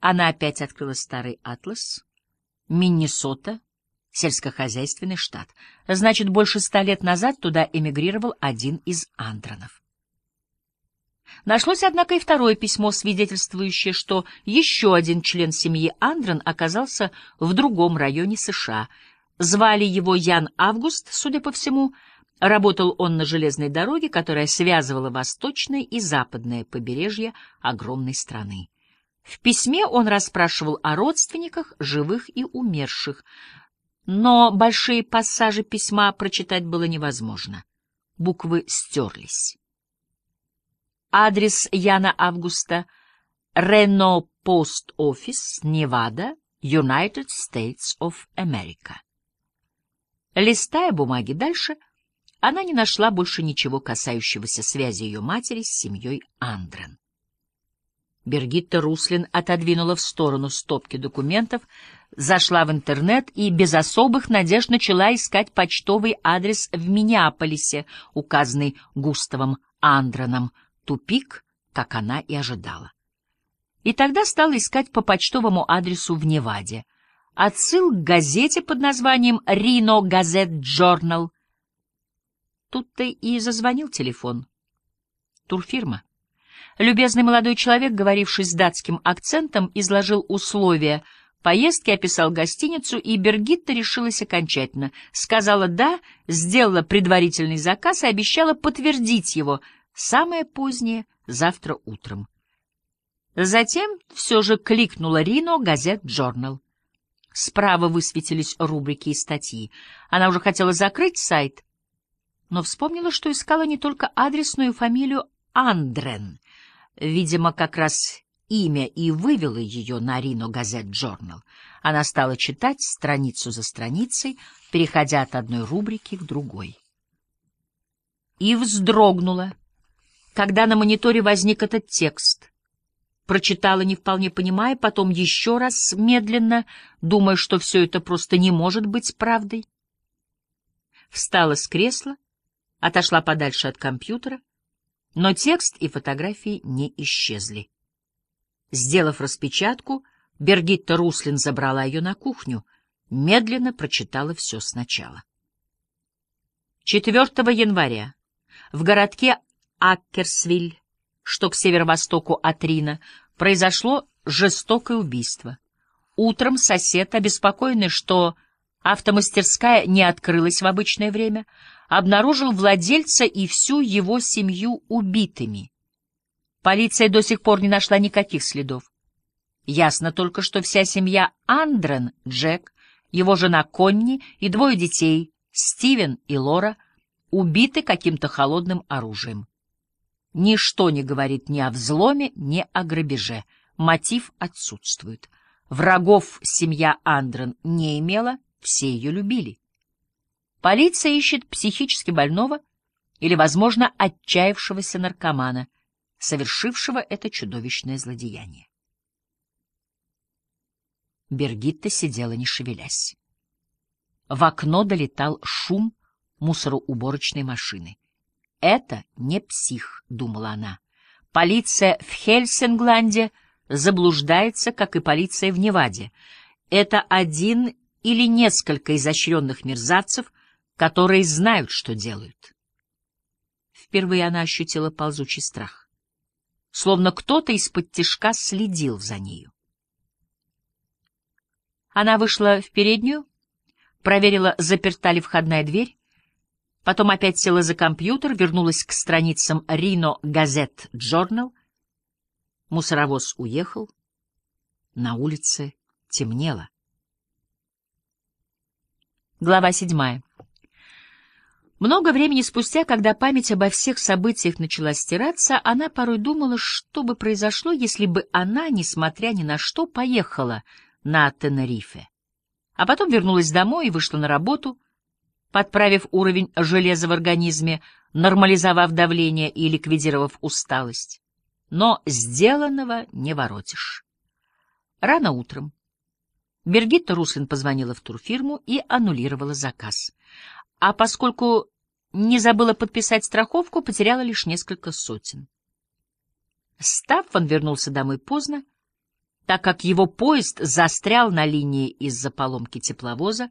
Она опять открыла старый атлас. Миннесота, сельскохозяйственный штат. Значит, больше ста лет назад туда эмигрировал один из Андронов. Нашлось, однако, и второе письмо, свидетельствующее, что еще один член семьи Андрон оказался в другом районе США. Звали его Ян Август, судя по всему, работал он на железной дороге, которая связывала восточное и западное побережье огромной страны. В письме он расспрашивал о родственниках, живых и умерших, но большие пассажи письма прочитать было невозможно. Буквы стерлись. Адрес Яна Августа — Рено Пост Офис, Невада, United States of America. Листая бумаги дальше, она не нашла больше ничего касающегося связи ее матери с семьей Андрен. Бергитта Руслин отодвинула в сторону стопки документов, зашла в интернет и без особых надежд начала искать почтовый адрес в Миннеаполисе, указанный Густавом Андроном, тупик, как она и ожидала. И тогда стала искать по почтовому адресу в Неваде. Отсыл к газете под названием «Рино Газет Джорнал». Тут-то и зазвонил телефон. Турфирма. Любезный молодой человек, говоривший с датским акцентом, изложил условия поездки, описал гостиницу, и Бергитта решилась окончательно. Сказала «да», сделала предварительный заказ и обещала подтвердить его — Самое позднее — завтра утром. Затем все же кликнула Рино «Газет Джорнал». Справа высветились рубрики и статьи. Она уже хотела закрыть сайт, но вспомнила, что искала не только адрес, но и фамилию Андрен. Видимо, как раз имя и вывело ее на Рино Газет Джорнал. Она стала читать страницу за страницей, переходя от одной рубрики к другой. И вздрогнула когда на мониторе возник этот текст. Прочитала, не вполне понимая, потом еще раз медленно, думая, что все это просто не может быть правдой. Встала с кресла, отошла подальше от компьютера, но текст и фотографии не исчезли. Сделав распечатку, Бергитта Руслин забрала ее на кухню, медленно прочитала все сначала. 4 января в городке Аккерсвиль, что к северо-востоку от Рина, произошло жестокое убийство. Утром сосед, обеспокоенный, что автомастерская не открылась в обычное время, обнаружил владельца и всю его семью убитыми. Полиция до сих пор не нашла никаких следов. Ясно только, что вся семья Андрен, Джек, его жена Конни и двое детей, Стивен и Лора, убиты каким-то холодным оружием. Ничто не говорит ни о взломе, ни о грабеже. Мотив отсутствует. Врагов семья Андрен не имела, все ее любили. Полиция ищет психически больного или, возможно, отчаявшегося наркомана, совершившего это чудовищное злодеяние. Бергитта сидела, не шевелясь. В окно долетал шум мусороуборочной машины. «Это не псих», — думала она. «Полиция в Хельсингланде заблуждается, как и полиция в Неваде. Это один или несколько изощренных мерзавцев, которые знают, что делают». Впервые она ощутила ползучий страх. Словно кто-то из-под тишка следил за нею. Она вышла в переднюю, проверила, заперта ли входная дверь, Потом опять села за компьютер, вернулась к страницам Рино Газет Джорнал. Мусоровоз уехал. На улице темнело. Глава седьмая. Много времени спустя, когда память обо всех событиях начала стираться, она порой думала, что бы произошло, если бы она, несмотря ни на что, поехала на Тенерифе. А потом вернулась домой и вышла на работу — подправив уровень железа в организме, нормализовав давление и ликвидировав усталость. Но сделанного не воротишь. Рано утром Бергитта Руслин позвонила в турфирму и аннулировала заказ. А поскольку не забыла подписать страховку, потеряла лишь несколько сотен. Стаффан вернулся домой поздно, так как его поезд застрял на линии из-за поломки тепловоза.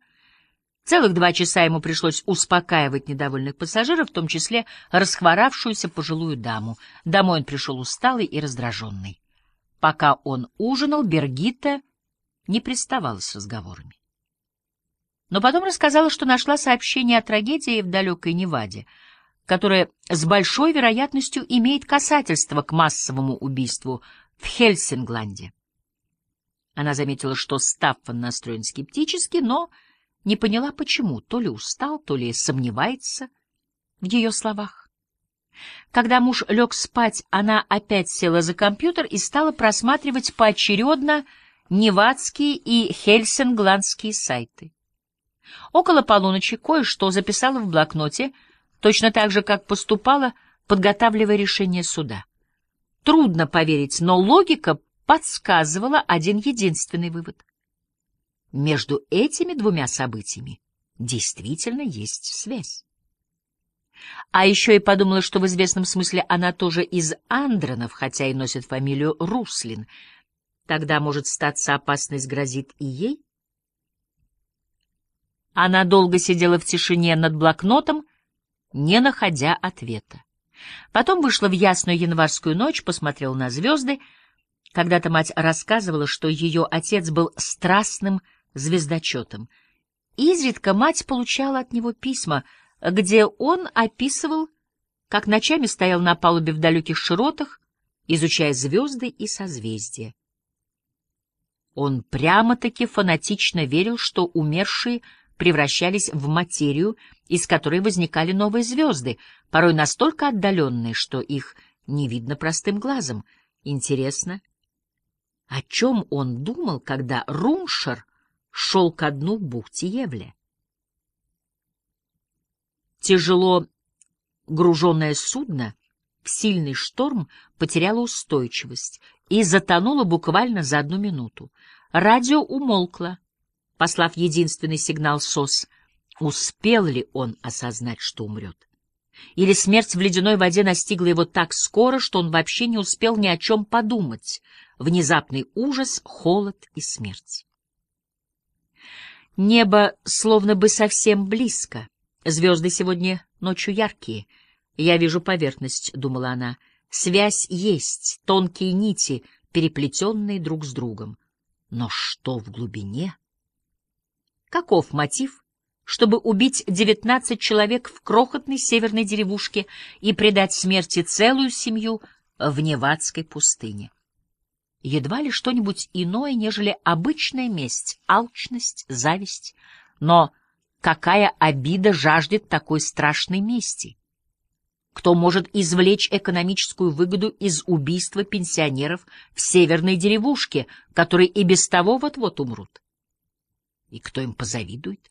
Целых два часа ему пришлось успокаивать недовольных пассажиров, в том числе расхворавшуюся пожилую даму. Домой он пришел усталый и раздраженный. Пока он ужинал, Бергита не приставала с разговорами. Но потом рассказала, что нашла сообщение о трагедии в далекой Неваде, которое с большой вероятностью имеет касательство к массовому убийству в Хельсингланде. Она заметила, что Стаффан настроен скептически, но не поняла, почему, то ли устал, то ли сомневается в ее словах. Когда муж лег спать, она опять села за компьютер и стала просматривать поочередно невадские и хельсингландские сайты. Около полуночи кое-что записала в блокноте, точно так же, как поступала, подготавливая решение суда. Трудно поверить, но логика подсказывала один единственный вывод. Между этими двумя событиями действительно есть связь. А еще и подумала, что в известном смысле она тоже из Андронов, хотя и носит фамилию Руслин. Тогда, может, статься опасность грозит и ей? Она долго сидела в тишине над блокнотом, не находя ответа. Потом вышла в ясную январскую ночь, посмотрела на звезды. Когда-то мать рассказывала, что ее отец был страстным звездочетом. Изредка мать получала от него письма, где он описывал, как ночами стоял на палубе в далеких широтах, изучая звезды и созвездия. Он прямо-таки фанатично верил, что умершие превращались в материю, из которой возникали новые звезды, порой настолько отдаленные, что их не видно простым глазом. Интересно, о чем он думал, когда Румшер шел ко дну бухте Евле? Тяжело груженное судно в сильный шторм потеряло устойчивость и затонуло буквально за одну минуту. Радио умолкло, послав единственный сигнал СОС. Успел ли он осознать, что умрет? Или смерть в ледяной воде настигла его так скоро, что он вообще не успел ни о чем подумать? Внезапный ужас, холод и смерть. Небо словно бы совсем близко. Звезды сегодня ночью яркие. Я вижу поверхность, — думала она. Связь есть, тонкие нити, переплетенные друг с другом. Но что в глубине? Каков мотив, чтобы убить девятнадцать человек в крохотной северной деревушке и предать смерти целую семью в Невадской пустыне? Едва ли что-нибудь иное, нежели обычная месть, алчность, зависть. Но какая обида жаждет такой страшной мести? Кто может извлечь экономическую выгоду из убийства пенсионеров в северной деревушке, которые и без того вот-вот умрут? И кто им позавидует?